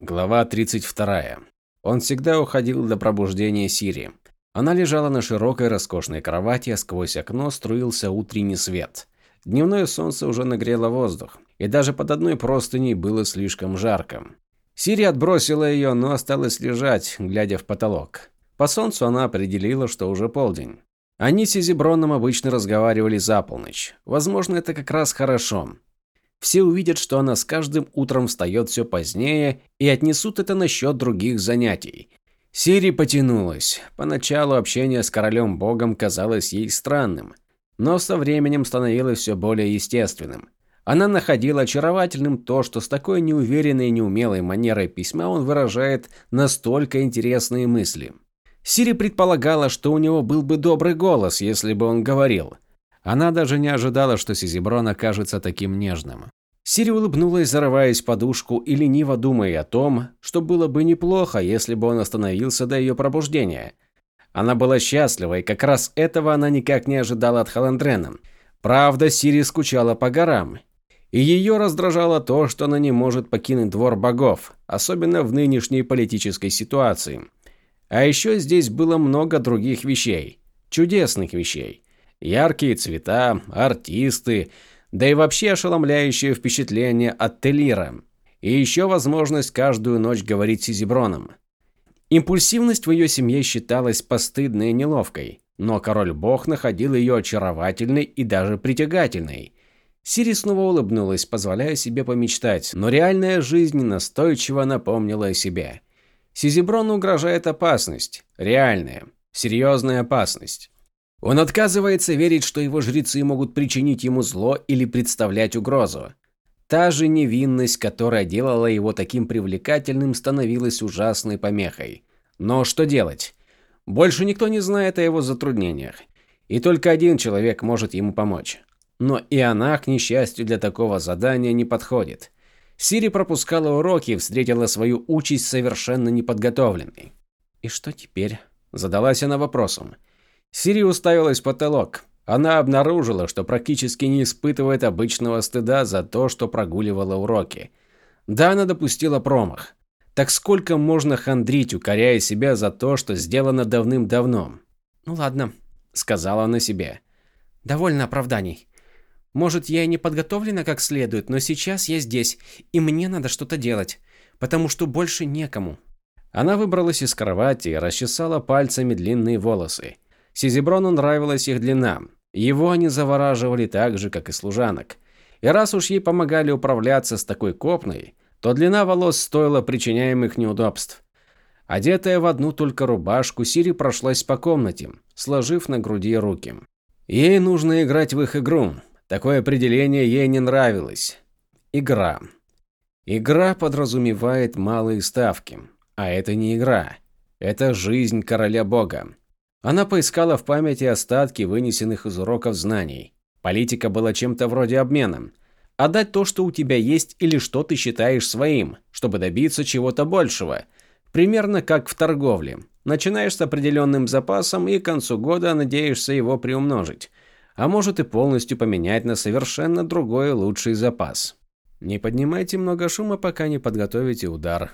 Глава 32. Он всегда уходил до пробуждения Сири. Она лежала на широкой роскошной кровати, а сквозь окно струился утренний свет. Дневное солнце уже нагрело воздух, и даже под одной простыней было слишком жарко. Сири отбросила ее, но осталась лежать, глядя в потолок. По солнцу она определила, что уже полдень. Они с Изиброном обычно разговаривали за полночь. Возможно, это как раз хорошо. Все увидят, что она с каждым утром встает все позднее и отнесут это насчет других занятий. Сири потянулась. Поначалу общение с королем богом казалось ей странным, но со временем становилось все более естественным. Она находила очаровательным то, что с такой неуверенной и неумелой манерой письма он выражает настолько интересные мысли. Сири предполагала, что у него был бы добрый голос, если бы он говорил – она даже не ожидала, что Сизиброн окажется таким нежным. Сири улыбнулась, зарываясь в подушку и лениво думая о том, что было бы неплохо, если бы он остановился до ее пробуждения. Она была счастлива, и как раз этого она никак не ожидала от Халандрена. Правда, Сири скучала по горам. И ее раздражало то, что она не может покинуть двор богов, особенно в нынешней политической ситуации. А еще здесь было много других вещей. Чудесных вещей. Яркие цвета, артисты, да и вообще ошеломляющее впечатление от Телира. И еще возможность каждую ночь говорить с Изиброном. Импульсивность в ее семье считалась постыдной и неловкой, но король-бог находил ее очаровательной и даже притягательной. Сири снова улыбнулась, позволяя себе помечтать, но реальная жизнь настойчиво напомнила о себе. Сизиброну угрожает опасность. Реальная. Серьезная опасность. Он отказывается верить, что его жрецы могут причинить ему зло или представлять угрозу. Та же невинность, которая делала его таким привлекательным, становилась ужасной помехой. Но что делать? Больше никто не знает о его затруднениях. И только один человек может ему помочь. Но и она, к несчастью, для такого задания не подходит. Сири пропускала уроки и встретила свою участь совершенно неподготовленной. «И что теперь?» – задалась она вопросом. Сири уставилась в потолок. Она обнаружила, что практически не испытывает обычного стыда за то, что прогуливала уроки. Да, она допустила промах. Так сколько можно хандрить, укоряя себя за то, что сделано давным-давно? «Ну ладно», – сказала она себе. «Довольно оправданий. Может, я и не подготовлена как следует, но сейчас я здесь, и мне надо что-то делать, потому что больше некому». Она выбралась из кровати и расчесала пальцами длинные волосы. Сизиброну нравилась их длина. Его они завораживали так же, как и служанок. И раз уж ей помогали управляться с такой копной, то длина волос стоила причиняемых неудобств. Одетая в одну только рубашку, Сири прошлась по комнате, сложив на груди руки. Ей нужно играть в их игру. Такое определение ей не нравилось. Игра. Игра подразумевает малые ставки. А это не игра. Это жизнь короля бога. Она поискала в памяти остатки вынесенных из уроков знаний. Политика была чем-то вроде обмена. Отдать то, что у тебя есть или что ты считаешь своим, чтобы добиться чего-то большего. Примерно как в торговле. Начинаешь с определенным запасом и к концу года надеешься его приумножить. А может и полностью поменять на совершенно другой лучший запас. Не поднимайте много шума, пока не подготовите удар.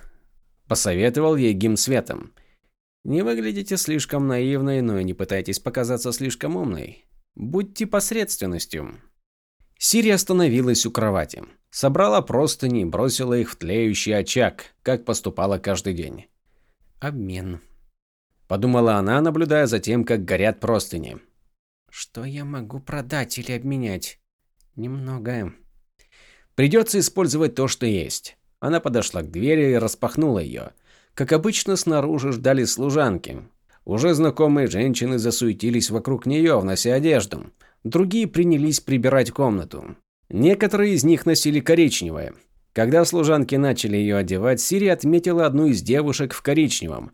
Посоветовал ей гим светом. Не выглядите слишком наивной, но и не пытайтесь показаться слишком умной. Будьте посредственностью. Сири остановилась у кровати. Собрала простыни и бросила их в тлеющий очаг, как поступала каждый день. Обмен. Подумала она, наблюдая за тем, как горят простыни. Что я могу продать или обменять? Немного. Придется использовать то, что есть. Она подошла к двери и распахнула ее. Как обычно, снаружи ждали служанки. Уже знакомые женщины засуетились вокруг нее, внося одежду. Другие принялись прибирать комнату. Некоторые из них носили коричневое. Когда служанки начали ее одевать, Сири отметила одну из девушек в коричневом.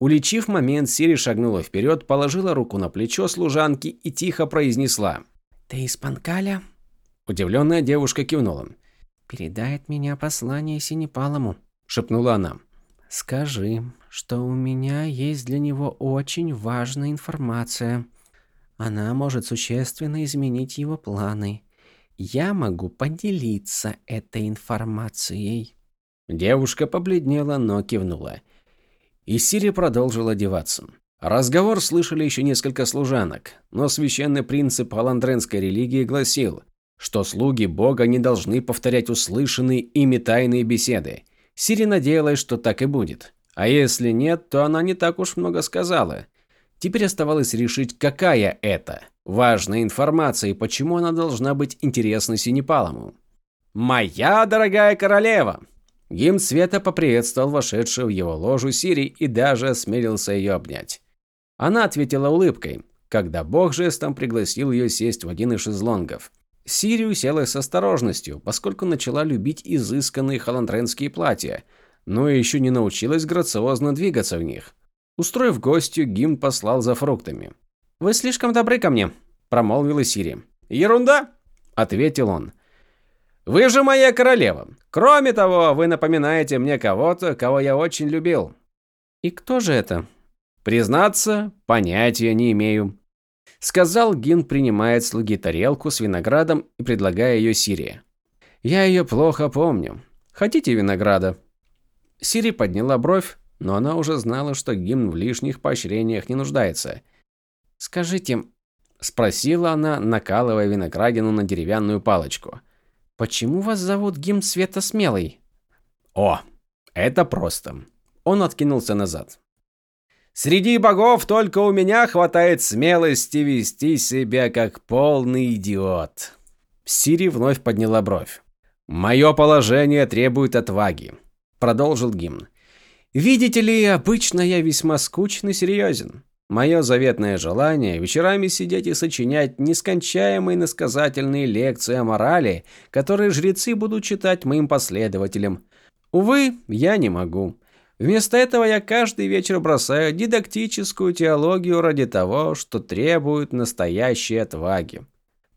Уличив момент, Сири шагнула вперед, положила руку на плечо служанки и тихо произнесла. «Ты из Панкаля?» Удивленная девушка кивнула. «Передает меня послание Синепалому», – шепнула она. Скажи, что у меня есть для него очень важная информация. Она может существенно изменить его планы. Я могу поделиться этой информацией. Девушка побледнела, но кивнула. И Сири продолжил одеваться. Разговор слышали еще несколько служанок, но священный принцип аландренской религии гласил, что слуги бога не должны повторять услышанные ими тайные беседы. Сири надеялась, что так и будет. А если нет, то она не так уж много сказала. Теперь оставалось решить, какая это важная информация и почему она должна быть интересна Синепалому. «Моя дорогая королева!» Гимн Света поприветствовал вошедшую в его ложу Сири и даже осмелился ее обнять. Она ответила улыбкой, когда бог жестом пригласил ее сесть в один из шезлонгов. Сири уселась с осторожностью, поскольку начала любить изысканные холандренские платья, но еще не научилась грациозно двигаться в них. Устроив гостью, Гимн послал за фруктами. «Вы слишком добры ко мне», – промолвила Сири. «Ерунда», – ответил он. «Вы же моя королева. Кроме того, вы напоминаете мне кого-то, кого я очень любил». «И кто же это?» Признаться, понятия не имею. Сказал Гин, принимая от слуги тарелку с виноградом и предлагая ее Сири. Я ее плохо помню. Хотите винограда? Сири подняла бровь, но она уже знала, что Гимн в лишних поощрениях не нуждается. «Скажите», – спросила она, накалывая виноградину на деревянную палочку, – «почему вас зовут Гимн Света Смелый?» «О, это просто». Он откинулся назад. Среди богов только у меня хватает смелости вести себя как полный идиот. Сири вновь подняла бровь. Мое положение требует отваги, продолжил гимн. Видите ли, обычно я весьма скучный и серьезен. Мое заветное желание – вечерами сидеть и сочинять нескончаемые насказательные лекции о морали, которые жрецы будут читать моим последователям. Увы, я не могу. Вместо этого я каждый вечер бросаю дидактическую теологию ради того, что требует настоящей отваги.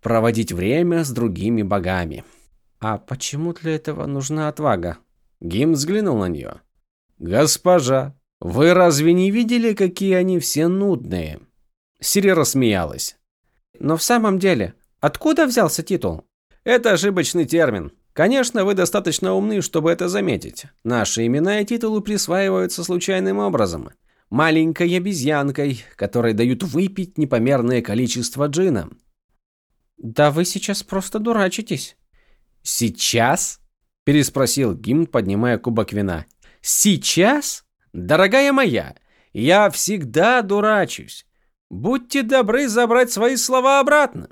Проводить время с другими богами. А почему для этого нужна отвага? Гим взглянул на нее. Госпожа, вы разве не видели, какие они все нудные? Сири рассмеялась. Но в самом деле, откуда взялся титул? Это ошибочный термин. Конечно, вы достаточно умны, чтобы это заметить. Наши имена и титулы присваиваются случайным образом. Маленькой обезьянкой, которой дают выпить непомерное количество джина. Да вы сейчас просто дурачитесь. Сейчас? Переспросил Гимн, поднимая кубок вина. Сейчас? Дорогая моя, я всегда дурачусь. Будьте добры забрать свои слова обратно.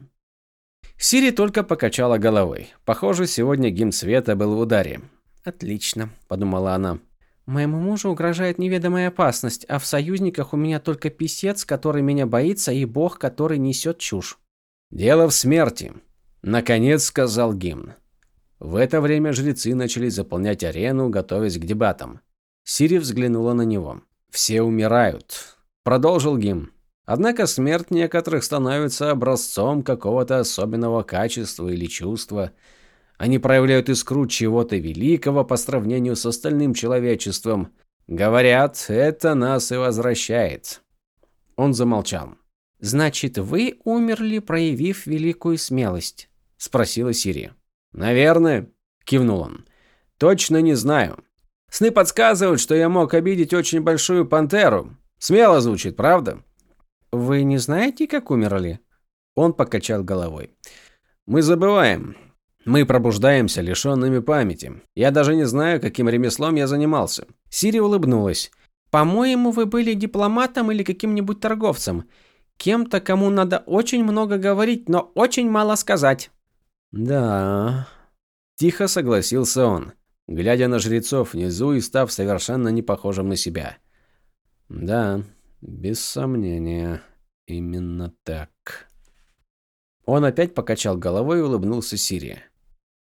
Сири только покачала головой. Похоже, сегодня гимн света был в ударе. «Отлично», – подумала она. «Моему мужу угрожает неведомая опасность, а в союзниках у меня только писец, который меня боится, и бог, который несет чушь». «Дело в смерти», – наконец сказал гимн. В это время жрецы начали заполнять арену, готовясь к дебатам. Сири взглянула на него. «Все умирают», – продолжил гимн. Однако смерть некоторых становится образцом какого-то особенного качества или чувства. Они проявляют искру чего-то великого по сравнению с остальным человечеством. Говорят, это нас и возвращает. Он замолчал. «Значит, вы умерли, проявив великую смелость?» – спросила Сири. «Наверное», – кивнул он. «Точно не знаю. Сны подсказывают, что я мог обидеть очень большую пантеру. Смело звучит, правда?» «Вы не знаете, как умерли?» Он покачал головой. «Мы забываем. Мы пробуждаемся лишенными памяти. Я даже не знаю, каким ремеслом я занимался». Сири улыбнулась. «По-моему, вы были дипломатом или каким-нибудь торговцем. Кем-то, кому надо очень много говорить, но очень мало сказать». «Да...» Тихо согласился он, глядя на жрецов внизу и став совершенно не похожим на себя. «Да...» Без сомнения, именно так. Он опять покачал головой и улыбнулся Сири.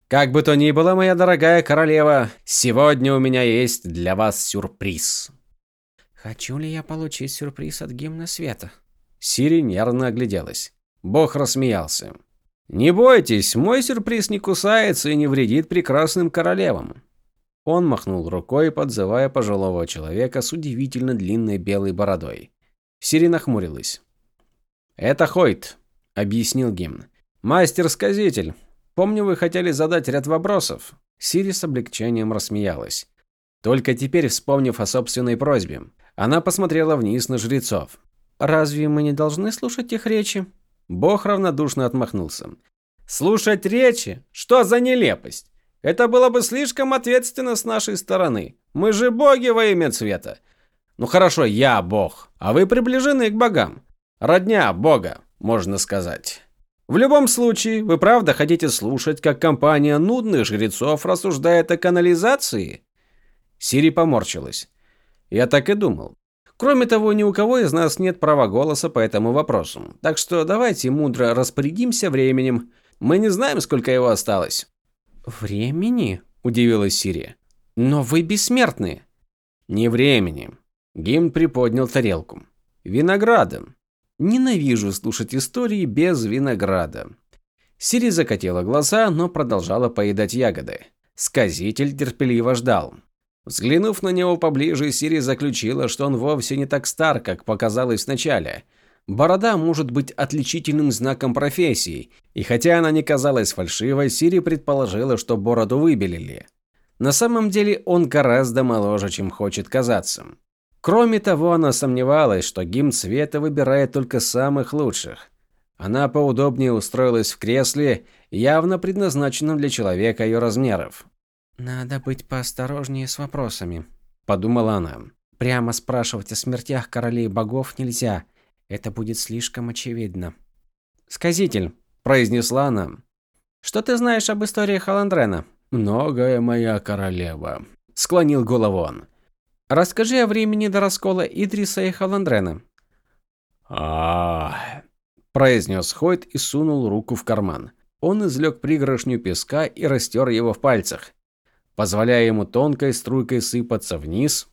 Как бы то ни было, моя дорогая королева, сегодня у меня есть для вас сюрприз. Хочу ли я получить сюрприз от гимна света? Сири нервно огляделась. Бог рассмеялся. Не бойтесь, мой сюрприз не кусается и не вредит прекрасным королевам. Он махнул рукой, подзывая пожилого человека с удивительно длинной белой бородой. Сири нахмурилась. «Это Хойт», — объяснил Гимн. «Мастер-сказитель. Помню, вы хотели задать ряд вопросов». Сири с облегчением рассмеялась. только теперь вспомнив о собственной просьбе. Она посмотрела вниз на жрецов. «Разве мы не должны слушать их речи?» Бог равнодушно отмахнулся. «Слушать речи? Что за нелепость? Это было бы слишком ответственно с нашей стороны. Мы же боги во имя цвета. Ну хорошо, я бог, а вы приближены к богам. Родня бога, можно сказать. В любом случае, вы правда хотите слушать, как компания нудных жрецов рассуждает о канализации? Сири поморщилась. Я так и думал. Кроме того, ни у кого из нас нет права голоса по этому вопросу. Так что давайте мудро распорядимся временем. Мы не знаем, сколько его осталось. Времени? Удивилась Сири. Но вы бессмертны. Не времени. Гимн приподнял тарелку. Виноградом. Ненавижу слушать истории без винограда. Сири закатила глаза, но продолжала поедать ягоды. Сказитель терпеливо ждал. Взглянув на него поближе, Сири заключила, что он вовсе не так стар, как показалось вначале. Борода может быть отличительным знаком профессии, и хотя она не казалась фальшивой, Сири предположила, что бороду выбелили. На самом деле он гораздо моложе, чем хочет казаться. Кроме того, она сомневалась, что гимн света выбирает только самых лучших. Она поудобнее устроилась в кресле, явно предназначенном для человека ее размеров. «Надо быть поосторожнее с вопросами», – подумала она. «Прямо спрашивать о смертях королей богов нельзя. Это будет слишком очевидно». «Сказитель», – произнесла она. «Что ты знаешь об истории Халандрена?» «Многое, моя королева», – склонил голову он. Расскажи о времени до раскола Идриса и Халандрена. а, произнес Хойт и сунул руку в карман. Он извлек пригоршню песка и растер его в пальцах, позволяя ему тонкой струйкой сыпаться вниз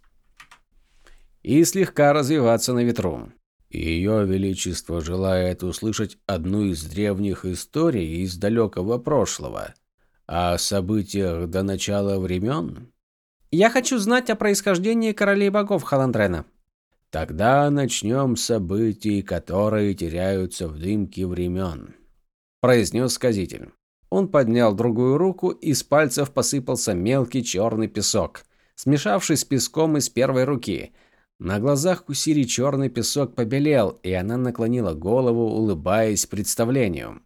и слегка развиваться на ветру. Ее Величество желает услышать одну из древних историй из далекого прошлого, о событиях до начала времен. Я хочу знать о происхождении королей богов Халандрена. Тогда начнем с событий, которые теряются в дымке времен, произнес сказитель. Он поднял другую руку, и с пальцев посыпался мелкий черный песок, смешавшись с песком из первой руки. На глазах у Сири черный песок побелел, и она наклонила голову, улыбаясь представлению.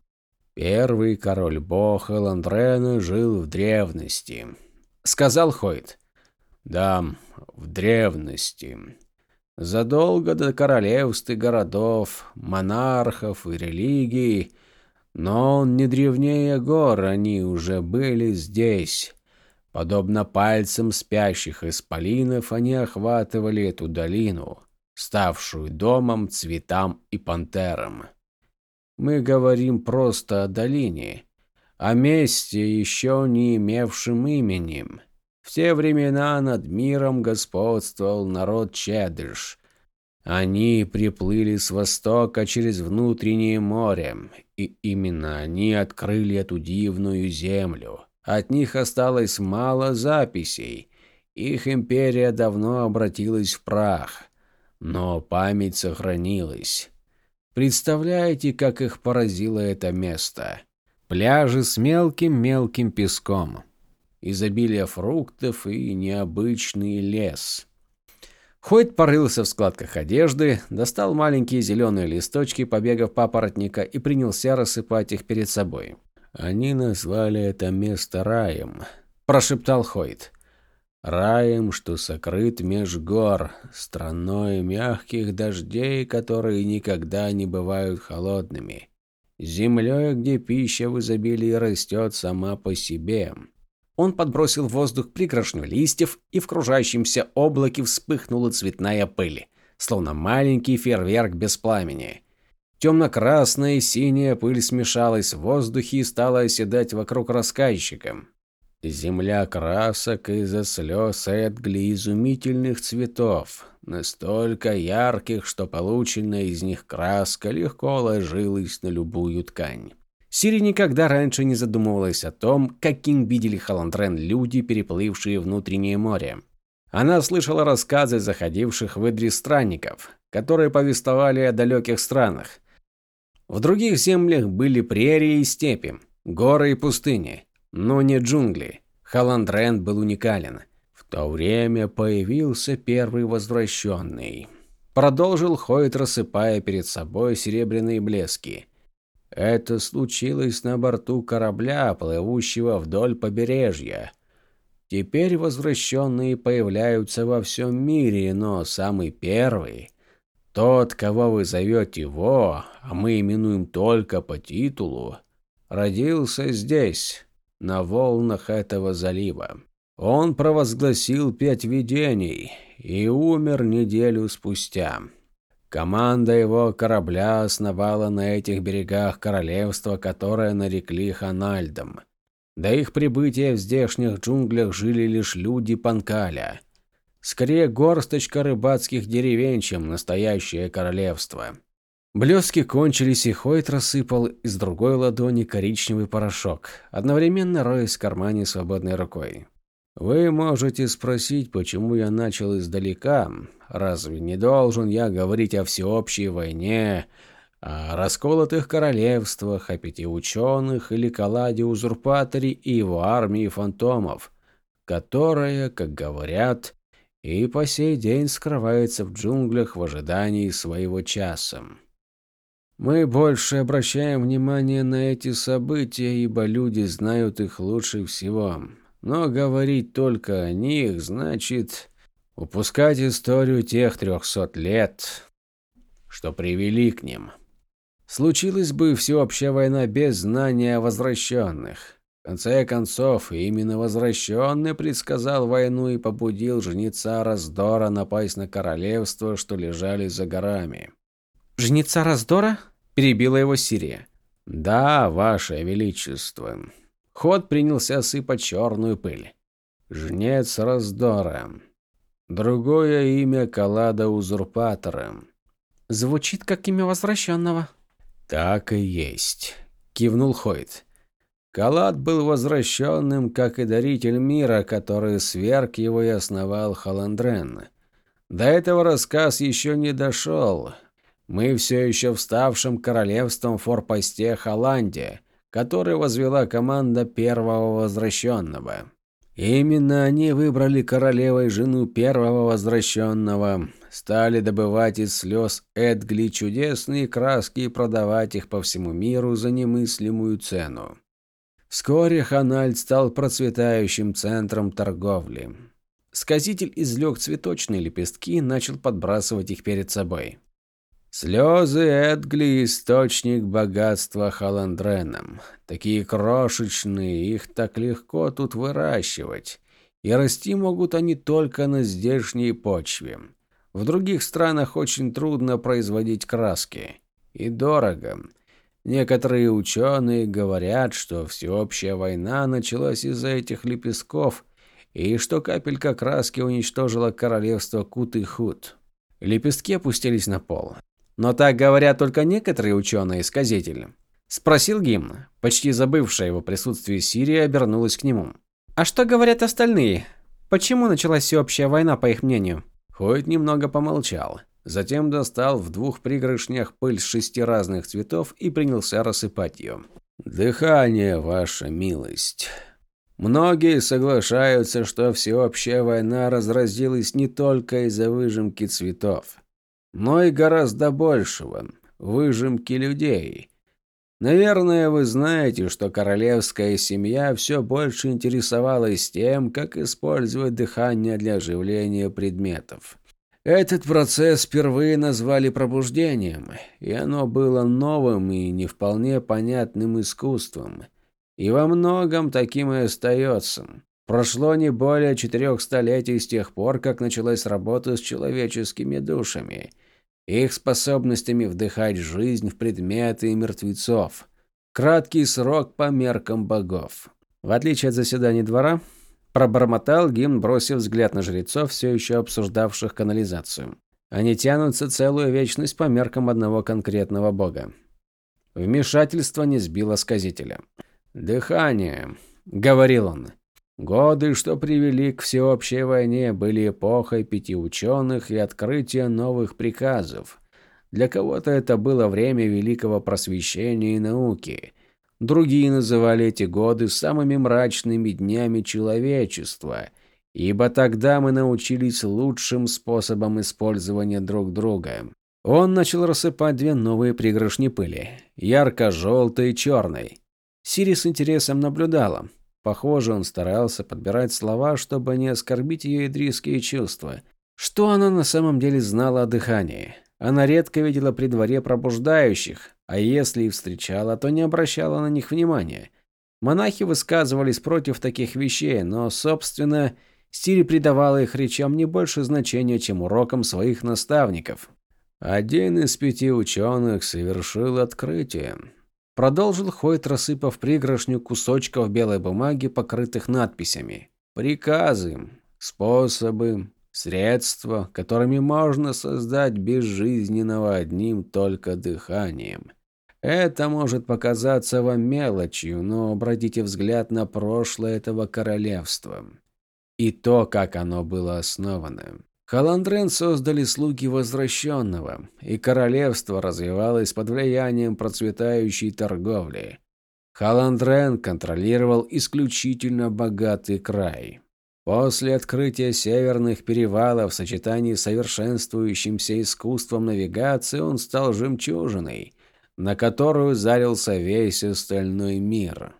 Первый король-бог Эландрена жил в древности, сказал Хойт. Да, в древности. Задолго до королевств и городов, монархов и религий. Но он не древнее гор, они уже были здесь. Подобно пальцам спящих исполинов, они охватывали эту долину, ставшую домом, цветам и пантерам. Мы говорим просто о долине, о месте, еще не имевшем именем. В те времена над миром господствовал народ Чедыш. Они приплыли с востока через внутреннее море, и именно они открыли эту дивную землю. От них осталось мало записей. Их империя давно обратилась в прах, но память сохранилась. Представляете, как их поразило это место? Пляжи с мелким-мелким песком, изобилие фруктов и необычный лес. Хойт порылся в складках одежды, достал маленькие зеленые листочки побегов папоротника и принялся рассыпать их перед собой. «Они назвали это место раем», – прошептал Хойт. «Раем, что сокрыт меж гор, страной мягких дождей, которые никогда не бывают холодными, землей, где пища в изобилии растет сама по себе, он подбросил в воздух пригоршню листьев, и в кружащемся облаке вспыхнула цветная пыль, словно маленький фейерверк без пламени. Темно-красная и синяя пыль смешалась в воздухе и стала оседать вокруг рассказчика. Земля красок из-за слез Эдгли изумительных цветов, настолько ярких, что полученная из них краска легко ложилась на любую ткань. Сири никогда раньше не задумывалась о том, каким видели Халандрен люди, переплывшие внутреннее море. Она слышала рассказы заходивших в Идри странников, которые повествовали о далеких странах. В других землях были прерии и степи, горы и пустыни, но не джунгли. Халандрен был уникален. В то время появился первый возвращенный. Продолжил Хойт, рассыпая перед собой серебряные блески. Это случилось на борту корабля, плывущего вдоль побережья. Теперь возвращенные появляются во всем мире, но самый первый, тот, кого вы зовете Во, а мы именуем только по титулу, родился здесь, на волнах этого залива. Он провозгласил пять видений и умер неделю спустя. Команда его корабля основала на этих берегах королевство, которое нарекли Ханальдом. До их прибытия в здешних джунглях жили лишь люди Панкаля. Скорее горсточка рыбацких деревень, чем настоящее королевство. Блески кончились, и Хойт рассыпал из другой ладони коричневый порошок, одновременно роясь в кармане свободной рукой. Вы можете спросить, почему я начал издалека. Разве не должен я говорить о всеобщей войне, о расколотых королевствах, о пяти ученых или Каладе-узурпаторе и его армии фантомов, которая, как говорят, и по сей день скрывается в джунглях в ожидании своего часа. Мы больше обращаем внимание на эти события, ибо люди знают их лучше всего. Но говорить только о них значит упускать историю тех трехсот лет, что привели к ним. Случилась бы всеобщая война без знания о возвращенных. В конце концов, именно возвращенный предсказал войну и побудил жнеца Раздора напасть на королевство, что лежали за горами. «Жнеца Раздора?» – перебила его Сирия. «Да, ваше величество. Ход принялся осыпать черную пыль. Жнец раздора. Другое имя Калада Узурпатора. Звучит как имя возвращенного. Так и есть, кивнул Хойт. Калад был возвращенным, как и даритель мира, который сверг его и основал Халандрен. До этого рассказ еще не дошел. Мы все еще вставшим королевством форпосте Холландия, который возвела команда первого возвращенного. Именно они выбрали королевой жену первого возвращенного, стали добывать из слез Эдгли чудесные краски и продавать их по всему миру за немыслимую цену. Вскоре Ханальд стал процветающим центром торговли. Сказитель излег цветочные лепестки и начал подбрасывать их перед собой. Слезы Эдгли – источник богатства Халандреном. Такие крошечные, их так легко тут выращивать. И расти могут они только на здешней почве. В других странах очень трудно производить краски. И дорого. Некоторые ученые говорят, что всеобщая война началась из-за этих лепестков, и что капелька краски уничтожила королевство Кут-и-Хут. Лепестки опустились на пол. Но так говорят только некоторые ученые-сказители. Спросил Гимн. Почти забывшая его присутствие Сирия обернулась к нему. А что говорят остальные? Почему началась всеобщая война, по их мнению? Хойт немного помолчал. Затем достал в двух пригоршнях пыль с шести разных цветов и принялся рассыпать ее. «Дыхание, ваша милость. Многие соглашаются, что всеобщая война разразилась не только из-за выжимки цветов но и гораздо большего – выжимки людей. Наверное, вы знаете, что королевская семья все больше интересовалась тем, как использовать дыхание для оживления предметов. Этот процесс впервые назвали пробуждением, и оно было новым и не вполне понятным искусством. И во многом таким и остается. Прошло не более четырех столетий с тех пор, как началась работа с человеческими душами, их способностями вдыхать жизнь в предметы и мертвецов. Краткий срок по меркам богов. В отличие от заседаний двора, пробормотал гимн, бросив взгляд на жрецов, все еще обсуждавших канализацию. Они тянутся целую вечность по меркам одного конкретного бога. Вмешательство не сбило сказителя. «Дыхание», — говорил он. Годы, что привели к всеобщей войне, были эпохой пяти ученых и открытия новых приказов. Для кого-то это было время великого просвещения и науки. Другие называли эти годы самыми мрачными днями человечества ибо тогда мы научились лучшим способам использования друг друга. Он начал рассыпать две новые пригоршни пыли, ярко-желтой и черной. Сири с интересом наблюдала. Похоже, он старался подбирать слова, чтобы не оскорбить ее идрийские чувства. Что она на самом деле знала о дыхании? Она редко видела при дворе пробуждающих, а если и встречала, то не обращала на них внимания. Монахи высказывались против таких вещей, но, собственно, Сири придавала их речам не больше значения, чем урокам своих наставников. Один из пяти ученых совершил открытие. Продолжил Хойт, рассыпав пригоршню кусочков белой бумаги, покрытых надписями. Приказы, способы, средства, которыми можно создать безжизненного одним только дыханием. Это может показаться вам мелочью, но обратите взгляд на прошлое этого королевства и то, как оно было основано. Халандрен создали слуги Возвращенного, и королевство развивалось под влиянием процветающей торговли. Халандрен контролировал исключительно богатый край. После открытия северных перевалов в сочетании с совершенствующимся искусством навигации он стал жемчужиной, на которую зарился весь остальной мир.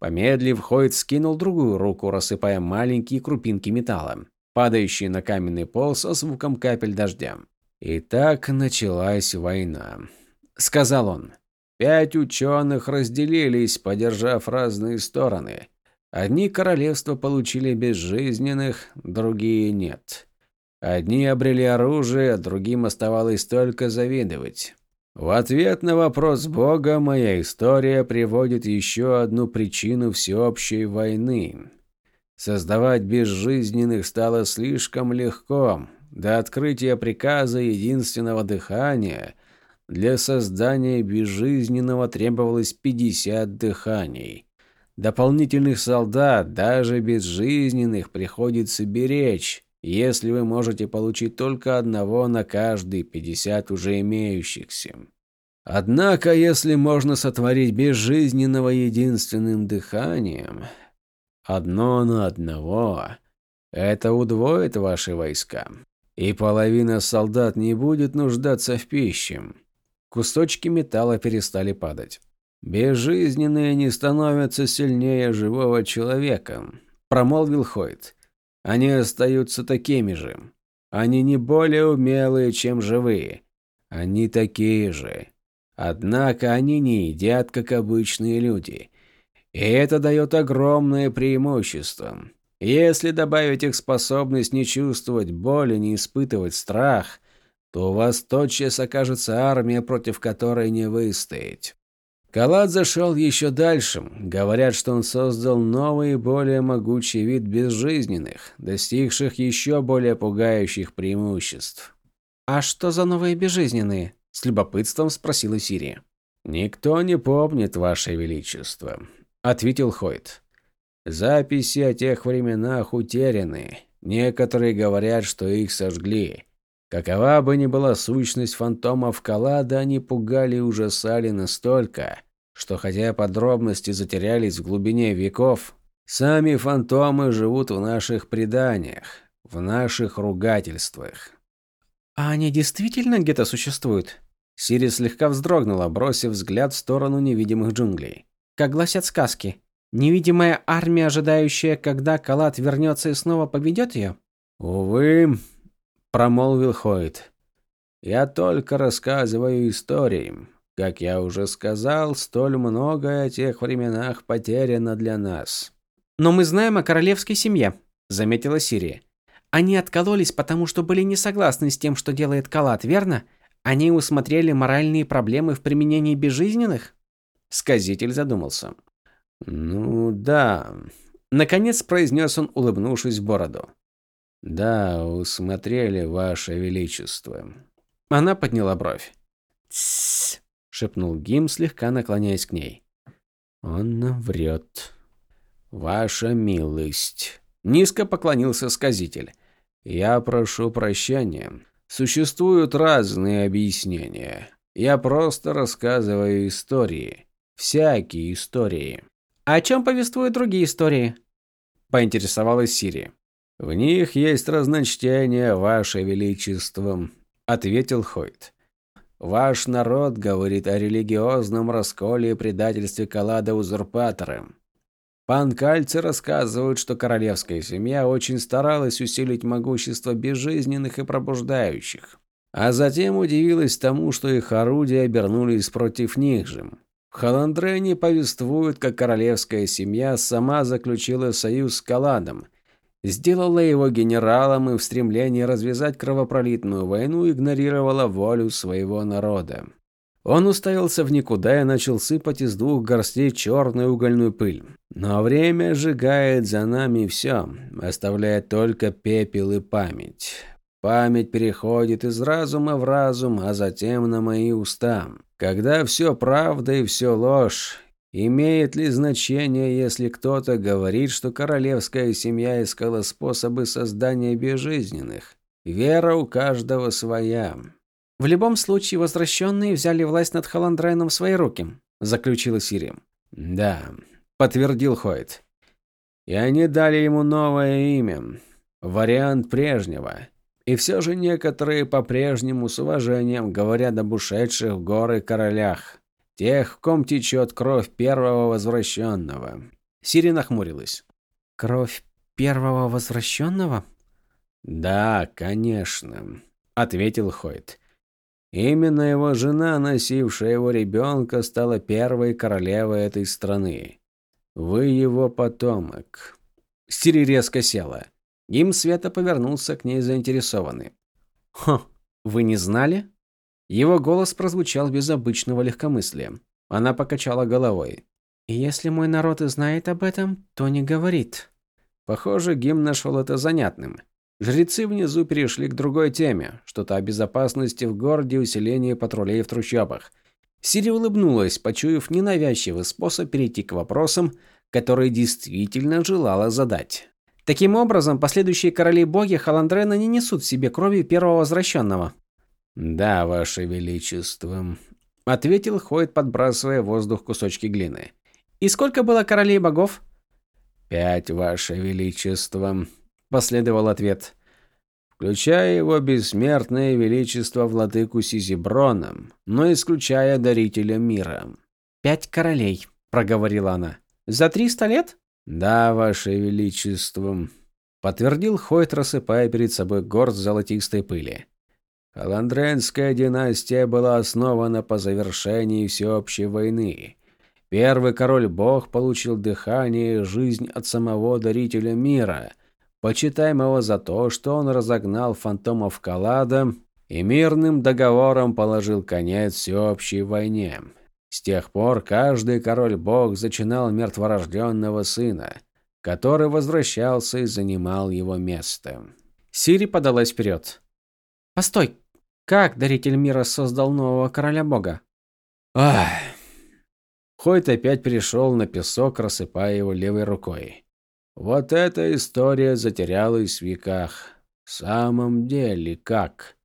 Помедлив, Хойт скинул другую руку, рассыпая маленькие крупинки металла падающие на каменный пол со звуком капель дождя. «И так началась война», — сказал он. Пять ученых разделились, подержав разные стороны. Одни королевства получили безжизненных, другие нет. Одни обрели оружие, а другим оставалось только завидовать. В ответ на вопрос Бога моя история приводит еще одну причину всеобщей войны. Создавать безжизненных стало слишком легко. До открытия приказа единственного дыхания для создания безжизненного требовалось 50 дыханий. Дополнительных солдат, даже безжизненных, приходится беречь, если вы можете получить только одного на каждые 50 уже имеющихся. Однако, если можно сотворить безжизненного единственным дыханием, Одно на одного. Это удвоит ваши войска. И половина солдат не будет нуждаться в пище. Кусочки металла перестали падать. Безжизненные не становятся сильнее живого человека, промолвил Хойт. Они остаются такими же. Они не более умелые, чем живые. Они такие же. Однако они не едят, как обычные люди. И это дает огромное преимущество. Если добавить их способность не чувствовать боли, не испытывать страх, то у вас тотчас окажется армия, против которой не выстоять. Калат зашел еще дальше. Говорят, что он создал новый и более могучий вид безжизненных, достигших еще более пугающих преимуществ. «А что за новые безжизненные?» – с любопытством спросила Сирия. «Никто не помнит, Ваше Величество ответил Хойт. Записи о тех временах утеряны. Некоторые говорят, что их сожгли. Какова бы ни была сущность фантомов Калада, они пугали и ужасали настолько, что хотя подробности затерялись в глубине веков, сами фантомы живут в наших преданиях, в наших ругательствах. «А они действительно где-то существуют?» Сири слегка вздрогнула, бросив взгляд в сторону невидимых джунглей как гласят сказки. Невидимая армия, ожидающая, когда Калат вернется и снова поведет ее? «Увы», – промолвил Хойт. «Я только рассказываю истории. Как я уже сказал, столь многое о тех временах потеряно для нас». «Но мы знаем о королевской семье», – заметила Сирия. «Они откололись, потому что были не согласны с тем, что делает Калат, верно? Они усмотрели моральные проблемы в применении безжизненных?» Сказитель задумался. «Ну да», — наконец произнес он, улыбнувшись в бороду. «Да, усмотрели, Ваше Величество». Она подняла бровь. «Тссс», — шепнул Гим, слегка наклоняясь к ней. «Он врет». «Ваша милость», — низко поклонился сказитель. «Я прошу прощения. Существуют разные объяснения. Я просто рассказываю истории. Всякие истории. О чем повествуют другие истории? Поинтересовалась Сири. «В них есть разночтение, Ваше Величество», — ответил Хойт. «Ваш народ говорит о религиозном расколе и предательстве Калада узурпатором. Панкальцы рассказывают, что королевская семья очень старалась усилить могущество безжизненных и пробуждающих, а затем удивилась тому, что их орудия обернулись против них же. В Халандрене повествуют, как королевская семья сама заключила союз с Каладом, сделала его генералом и в стремлении развязать кровопролитную войну игнорировала волю своего народа. Он уставился в никуда и начал сыпать из двух горстей черную угольную пыль. Но время сжигает за нами все, оставляя только пепел и память. Память переходит из разума в разум, а затем на мои уста. Когда все правда и все ложь, имеет ли значение, если кто-то говорит, что королевская семья искала способы создания безжизненных? Вера у каждого своя. В любом случае, возвращенные взяли власть над Халандрайном в свои руки, заключила Сири. Да, подтвердил Хойт. И они дали ему новое имя, вариант прежнего. И все же некоторые по-прежнему с уважением говорят об ушедших в горы королях, тех, в ком течет кровь первого возвращенного. Сири нахмурилась. Кровь первого возвращенного? Да, конечно, ответил Хойт. Именно его жена, носившая его ребенка, стала первой королевой этой страны. Вы его потомок. Стири резко села. Им Света повернулся к ней заинтересованный. «Хм, вы не знали?» Его голос прозвучал без обычного легкомыслия. Она покачала головой. «Если мой народ и знает об этом, то не говорит». Похоже, Гим нашел это занятным. Жрецы внизу перешли к другой теме, что-то о безопасности в городе и усилении патрулей в трущобах. Сири улыбнулась, почуяв ненавязчивый способ перейти к вопросам, которые действительно желала задать. Таким образом, последующие короли-боги Халандрена не несут в себе крови первого возвращенного. «Да, ваше величество», — ответил Хойд, подбрасывая в воздух кусочки глины. «И сколько было королей богов?» «Пять, ваше величество», последовал ответ. Включая его бессмертное величество владыку Сизиброном, но исключая дарителя мира. «Пять королей», — проговорила она. «За триста лет?» «Да, ваше величество», — подтвердил Хойт, рассыпая перед собой горсть золотистой пыли. Халандренская династия была основана по завершении всеобщей войны. Первый король-бог получил дыхание и жизнь от самого дарителя мира, Почитаем его за то, что он разогнал фантомов Калада и мирным договором положил конец всеобщей войне. С тех пор каждый король-бог зачинал мертворожденного сына, который возвращался и занимал его место. Сири подалась вперед. «Постой, как даритель мира создал нового короля-бога?» «Ах!» Хойт опять перешел на песок, рассыпая его левой рукой. Вот эта история затерялась в веках. В самом деле, как?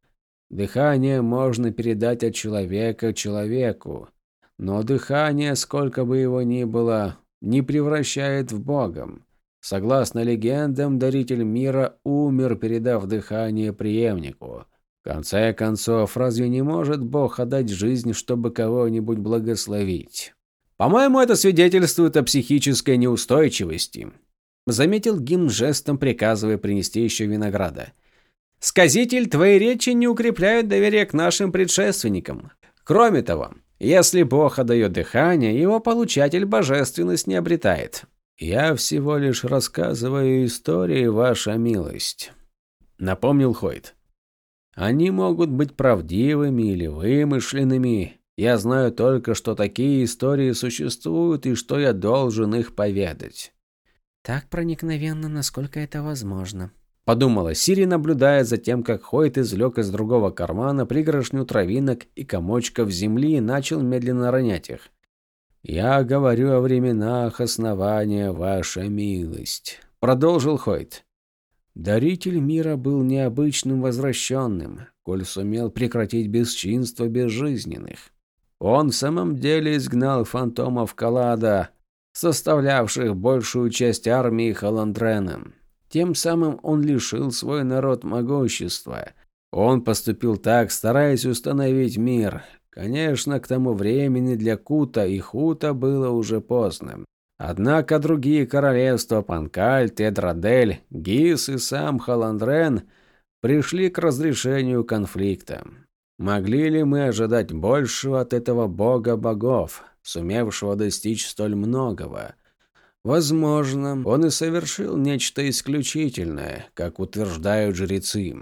Дыхание можно передать от человека человеку, но дыхание, сколько бы его ни было, не превращает в Богом. Согласно легендам, даритель мира умер, передав дыхание преемнику. Конце концов, разве не может Бог отдать жизнь, чтобы кого-нибудь благословить? По-моему, это свидетельствует о психической неустойчивости, Заметил Гим жестом, приказывая принести еще винограда. «Сказитель, твои речи не укрепляют доверие к нашим предшественникам. Кроме того, если Бог отдает дыхание, его получатель божественность не обретает». «Я всего лишь рассказываю истории, ваша милость», — напомнил Хойт. «Они могут быть правдивыми или вымышленными. Я знаю только, что такие истории существуют и что я должен их поведать. Так проникновенно, насколько это возможно. Подумала Сири, наблюдая за тем, как Хойт извлек из другого кармана пригоршню травинок и комочков земли и начал медленно ронять их. «Я говорю о временах основания, ваша милость», — продолжил Хойт. Даритель мира был необычным возвращенным, коль сумел прекратить бесчинство безжизненных. Он в самом деле изгнал фантомов Калада, составлявших большую часть армии Халандрена. Тем самым он лишил свой народ могущества. Он поступил так, стараясь установить мир. Конечно, к тому времени для Кута и Хута было уже поздно. Однако другие королевства Панкаль, Тедрадель, Гис и сам Халандрен пришли к разрешению конфликта. Могли ли мы ожидать большего от этого бога богов, сумевшего достичь столь многого? Возможно, он и совершил нечто исключительное, как утверждают жрецы.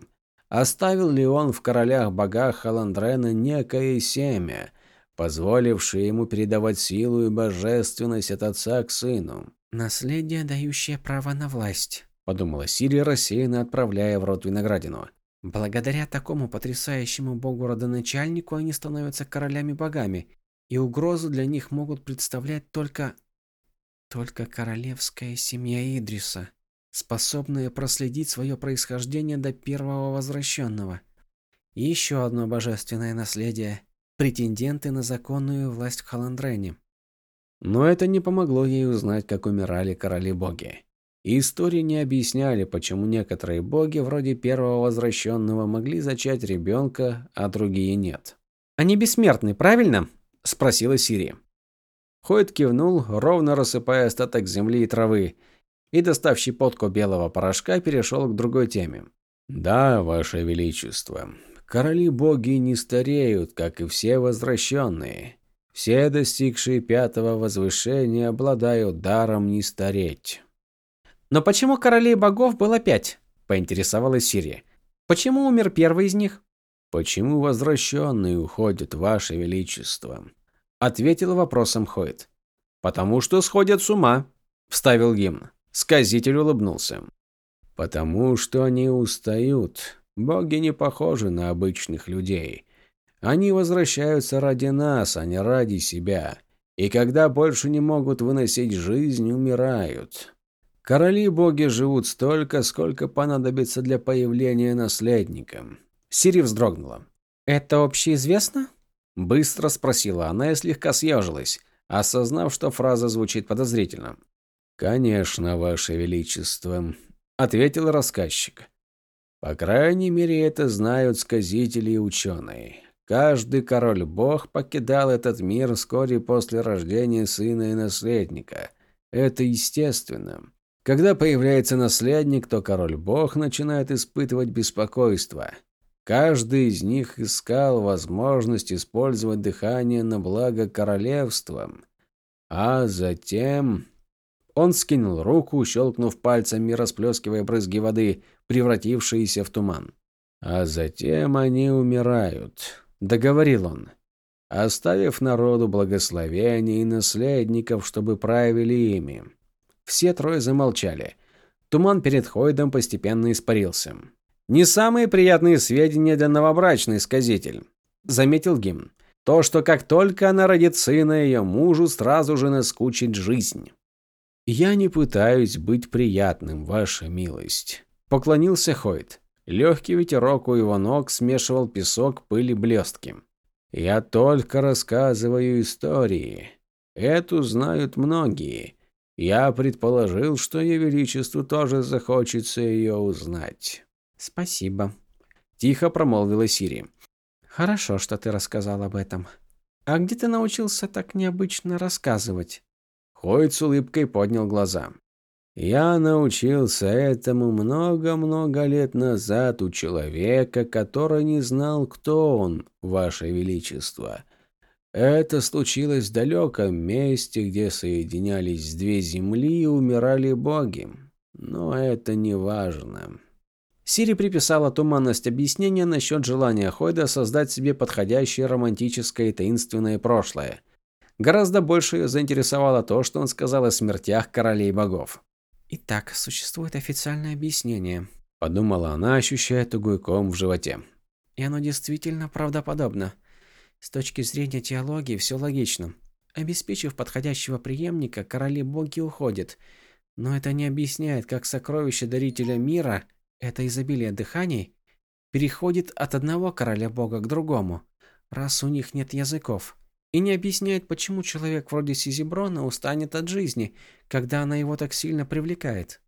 Оставил ли он в королях-богах Халандрена некое семя, позволившее ему передавать силу и божественность от отца к сыну? «Наследие, дающее право на власть», – подумала Сирия, рассеянно отправляя в рот виноградину. «Благодаря такому потрясающему богу-родоначальнику они становятся королями-богами, и угрозу для них могут представлять только только королевская семья Идриса, способная проследить свое происхождение до первого возвращенного. Еще одно божественное наследие – претенденты на законную власть в Халандрене. Но это не помогло ей узнать, как умирали короли-боги. истории не объясняли, почему некоторые боги, вроде первого возвращенного, могли зачать ребенка, а другие нет. «Они бессмертны, правильно?» – спросила Сирия. Хойд кивнул, ровно рассыпая остаток земли и травы, и, достав щепотку белого порошка, перешел к другой теме. «Да, Ваше Величество, короли-боги не стареют, как и все возвращенные. Все, достигшие пятого возвышения, обладают даром не стареть». «Но почему королей богов было пять?» – поинтересовалась Сирия. «Почему умер первый из них?» «Почему возвращенные уходят, Ваше Величество?» Ответил вопросом Хойт. «Потому что сходят с ума», – вставил гимн. Сказитель улыбнулся. «Потому что они устают. Боги не похожи на обычных людей. Они возвращаются ради нас, а не ради себя. И когда больше не могут выносить жизнь, умирают. Короли-боги живут столько, сколько понадобится для появления наследника». Сири вздрогнула. «Это общеизвестно?» Быстро спросила она и слегка съежилась, осознав, что фраза звучит подозрительно. «Конечно, Ваше Величество», – ответил рассказчик. «По крайней мере, это знают сказители и ученые. Каждый король-бог покидал этот мир вскоре после рождения сына и наследника. Это естественно. Когда появляется наследник, то король-бог начинает испытывать беспокойство. Каждый из них искал возможность использовать дыхание на благо королевства. А затем... Он скинул руку, щелкнув пальцами, расплескивая брызги воды, превратившиеся в туман. «А затем они умирают», — договорил он, оставив народу благословение и наследников, чтобы правили ими. Все трое замолчали. Туман перед Хойдом постепенно испарился. Не самые приятные сведения для новобрачной сказитель, заметил Гимн. То, что как только она родит сына, ее мужу сразу же наскучит жизнь. Я не пытаюсь быть приятным, ваша милость, поклонился Хойт. Легкий ветерок у его ног смешивал песок, пыль и блестки. Я только рассказываю истории. Эту знают многие. Я предположил, что Ее Величеству тоже захочется ее узнать. «Спасибо», – тихо промолвила Сири. «Хорошо, что ты рассказал об этом. А где ты научился так необычно рассказывать?» Хойд с улыбкой поднял глаза. «Я научился этому много-много лет назад у человека, который не знал, кто он, Ваше Величество. Это случилось в далеком месте, где соединялись две земли и умирали боги. Но это не важно. Сири приписала туманность объяснения насчет желания Хойда создать себе подходящее романтическое и таинственное прошлое. Гораздо больше ее заинтересовало то, что он сказал о смертях королей богов. «Итак, существует официальное объяснение», – подумала она, ощущая тугой ком в животе. «И оно действительно правдоподобно. С точки зрения теологии все логично. Обеспечив подходящего преемника, короли-боги уходят. Но это не объясняет, как сокровище дарителя мира – это изобилие дыханий переходит от одного короля бога к другому, раз у них нет языков, и не объясняет, почему человек вроде Сизиброна устанет от жизни, когда она его так сильно привлекает.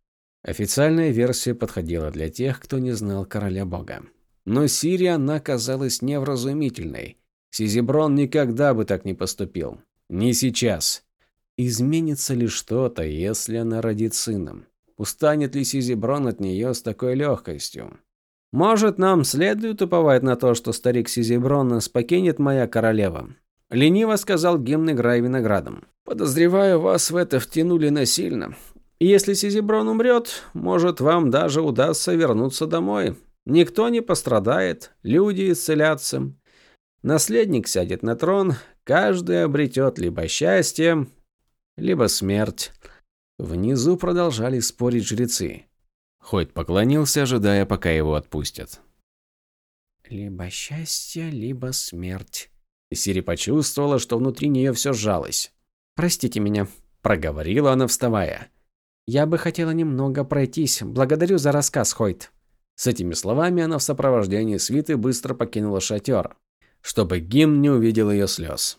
Официальная версия подходила для тех, кто не знал короля бога. Но Сирия она казалась невразумительной. Сизиброн никогда бы так не поступил. Не сейчас. Изменится ли что-то, если она родит сыном? Устанет ли Сизиброн от нее с такой легкостью? Может, нам следует уповать на то, что старик Сизиброн нас покинет моя королева? Лениво сказал гимн, играя виноградом. Подозреваю, вас в это втянули насильно. Если Сизиброн умрет, может, вам даже удастся вернуться домой. Никто не пострадает, люди исцелятся. Наследник сядет на трон, каждый обретет либо счастье, либо смерть. Внизу продолжали спорить жрецы. Хоть поклонился, ожидая, пока его отпустят. «Либо счастье, либо смерть». Сири почувствовала, что внутри нее все сжалось. «Простите меня», – проговорила она, вставая. «Я бы хотела немного пройтись. Благодарю за рассказ, Хойт». С этими словами она в сопровождении свиты быстро покинула шатер, чтобы гимн не увидел ее слез.